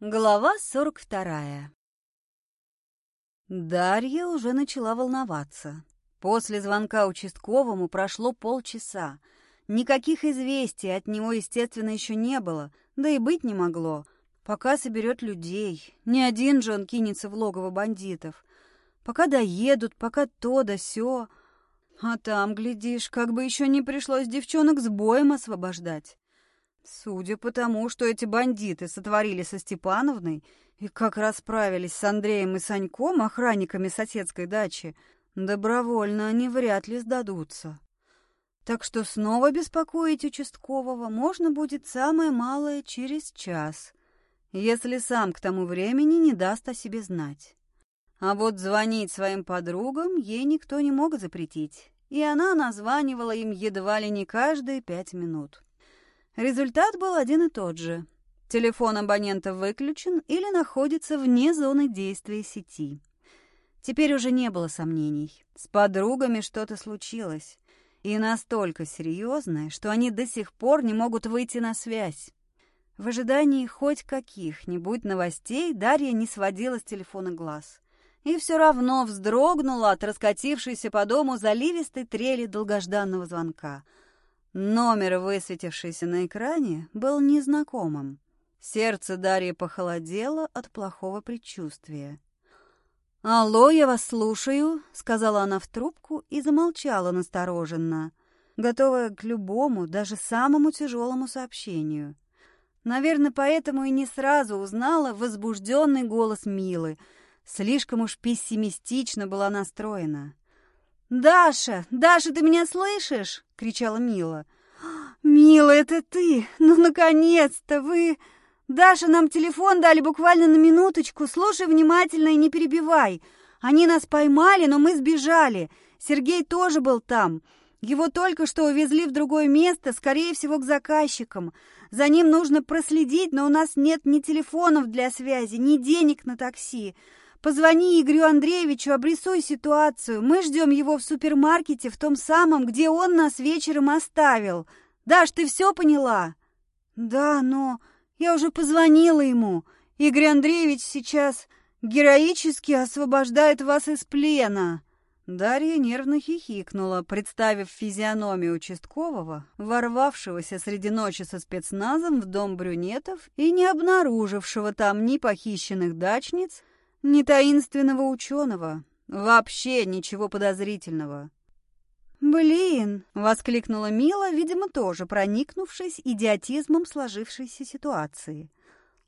Глава сорок вторая Дарья уже начала волноваться. После звонка участковому прошло полчаса. Никаких известий от него, естественно, еще не было, да и быть не могло. Пока соберет людей, не один же он кинется в логово бандитов. Пока доедут, пока то да сё. А там, глядишь, как бы еще не пришлось девчонок с боем освобождать. Судя по тому, что эти бандиты сотворили со Степановной и как расправились с Андреем и Саньком, охранниками соседской дачи, добровольно они вряд ли сдадутся. Так что снова беспокоить участкового можно будет самое малое через час, если сам к тому времени не даст о себе знать. А вот звонить своим подругам ей никто не мог запретить, и она названивала им едва ли не каждые пять минут. Результат был один и тот же. Телефон абонента выключен или находится вне зоны действия сети. Теперь уже не было сомнений. С подругами что-то случилось. И настолько серьезное, что они до сих пор не могут выйти на связь. В ожидании хоть каких-нибудь новостей Дарья не сводила с телефона глаз и все равно вздрогнула от раскатившейся по дому заливистой трели долгожданного звонка. Номер, высветившийся на экране, был незнакомым. Сердце Дарьи похолодело от плохого предчувствия. «Алло, я вас слушаю», — сказала она в трубку и замолчала настороженно, готовая к любому, даже самому тяжелому сообщению. Наверное, поэтому и не сразу узнала возбужденный голос Милы — Слишком уж пессимистично была настроена. «Даша! Даша, ты меня слышишь?» — кричала Мила. «Мила, это ты! Ну, наконец-то! Вы...» «Даша, нам телефон дали буквально на минуточку. Слушай внимательно и не перебивай. Они нас поймали, но мы сбежали. Сергей тоже был там. Его только что увезли в другое место, скорее всего, к заказчикам. За ним нужно проследить, но у нас нет ни телефонов для связи, ни денег на такси. Позвони Игорю Андреевичу, обрисуй ситуацию. Мы ждем его в супермаркете, в том самом, где он нас вечером оставил. Даш, ты все поняла? Да, но я уже позвонила ему. Игорь Андреевич сейчас героически освобождает вас из плена. Дарья нервно хихикнула, представив физиономию участкового, ворвавшегося среди ночи со спецназом в дом брюнетов и не обнаружившего там ни похищенных дачниц, ни таинственного ученого, вообще ничего подозрительного. «Блин!» — воскликнула Мила, видимо, тоже проникнувшись идиотизмом сложившейся ситуации.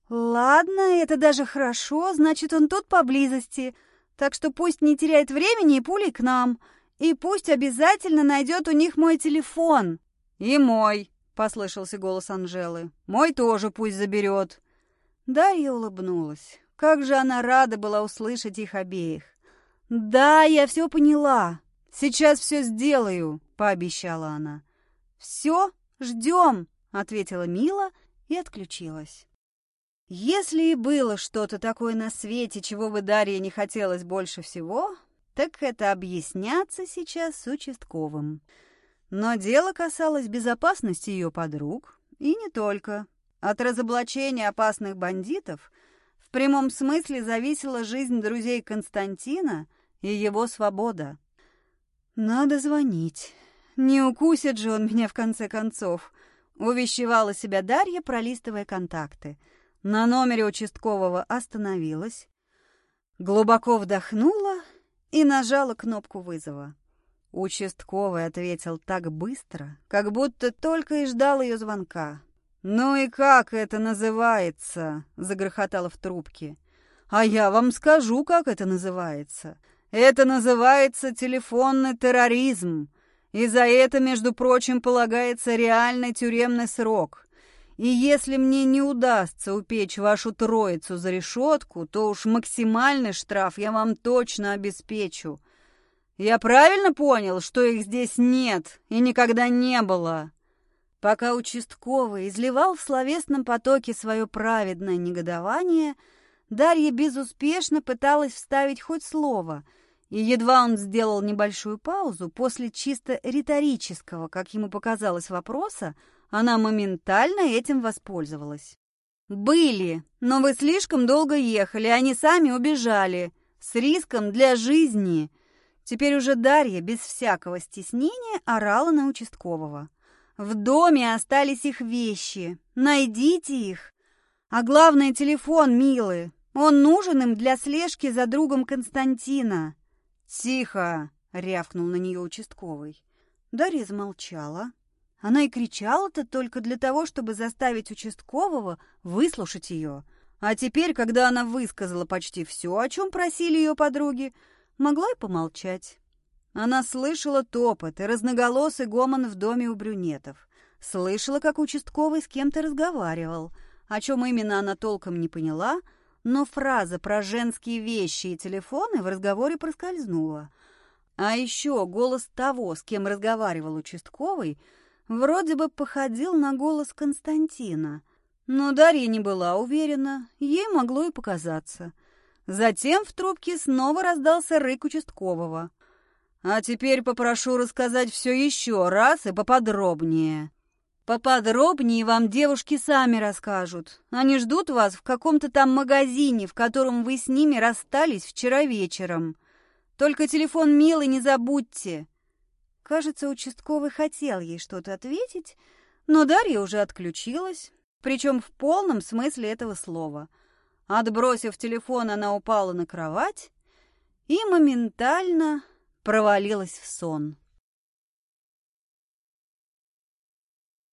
«Ладно, это даже хорошо, значит, он тут поблизости, так что пусть не теряет времени и пулей к нам, и пусть обязательно найдет у них мой телефон». «И мой!» — послышался голос Анжелы. «Мой тоже пусть заберет». Дарья улыбнулась. Как же она рада была услышать их обеих. «Да, я все поняла. Сейчас все сделаю», — пообещала она. «Все, ждем», — ответила Мила и отключилась. Если и было что-то такое на свете, чего бы Дарье не хотелось больше всего, так это объясняться сейчас с участковым. Но дело касалось безопасности ее подруг, и не только. От разоблачения опасных бандитов в прямом смысле зависела жизнь друзей Константина и его свобода. «Надо звонить. Не укусит же он меня в конце концов», — увещевала себя Дарья, пролистывая контакты. На номере участкового остановилась, глубоко вдохнула и нажала кнопку вызова. Участковый ответил так быстро, как будто только и ждал ее звонка. «Ну и как это называется?» — загрохотало в трубке. «А я вам скажу, как это называется. Это называется телефонный терроризм. И за это, между прочим, полагается реальный тюремный срок. И если мне не удастся упечь вашу троицу за решетку, то уж максимальный штраф я вам точно обеспечу. Я правильно понял, что их здесь нет и никогда не было?» Пока участковый изливал в словесном потоке свое праведное негодование, Дарья безуспешно пыталась вставить хоть слово, и едва он сделал небольшую паузу, после чисто риторического, как ему показалось, вопроса, она моментально этим воспользовалась. «Были, но вы слишком долго ехали, они сами убежали. С риском для жизни». Теперь уже Дарья без всякого стеснения орала на участкового. «В доме остались их вещи. Найдите их. А главное, телефон, милый. Он нужен им для слежки за другом Константина». «Тихо!» — рявкнул на нее участковый. Дарья замолчала. Она и кричала-то только для того, чтобы заставить участкового выслушать ее. А теперь, когда она высказала почти все, о чем просили ее подруги, могла и помолчать. Она слышала топот и разноголосый гомон в доме у брюнетов. Слышала, как участковый с кем-то разговаривал. О чем именно она толком не поняла, но фраза про женские вещи и телефоны в разговоре проскользнула. А еще голос того, с кем разговаривал участковый, вроде бы походил на голос Константина. Но Дарья не была уверена, ей могло и показаться. Затем в трубке снова раздался рык участкового. «А теперь попрошу рассказать все еще раз и поподробнее». «Поподробнее вам девушки сами расскажут. Они ждут вас в каком-то там магазине, в котором вы с ними расстались вчера вечером. Только телефон милый не забудьте». Кажется, участковый хотел ей что-то ответить, но Дарья уже отключилась, причем в полном смысле этого слова. Отбросив телефон, она упала на кровать и моментально провалилась в сон.